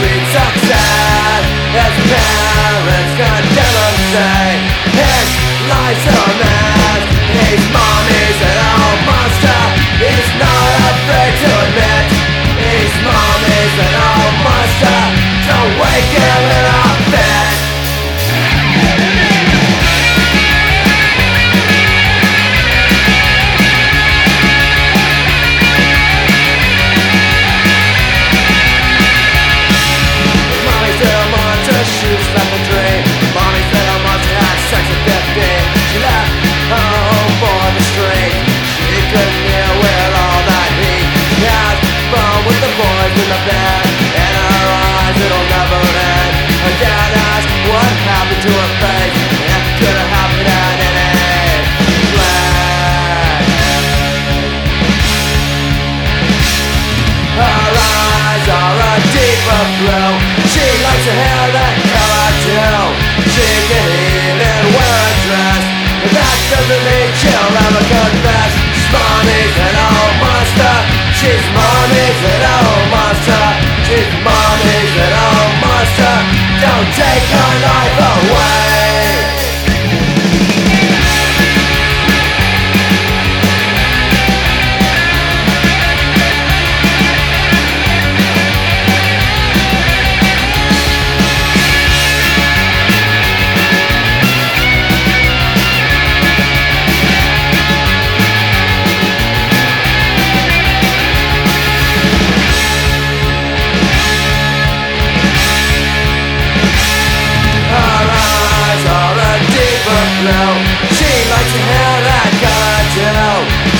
streets outside As parents can demonstrate His lies are mad His mom is an old monster He's not afraid to admit His mom is an old monster Don't wake up What happened to her face? It could have happened any place. Her eyes are a deeper blue. She likes her hair that She can even wear a dress. That doesn't ever confess. Mommy's an old monster. She's mommy's an old take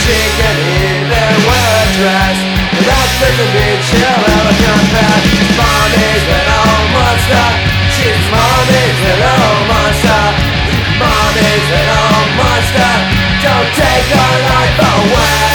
She can even wear a dress But doesn't mean she'll ever confess Mommy's an old monster She's mommy's old monster Mommy's old monster Don't take her life away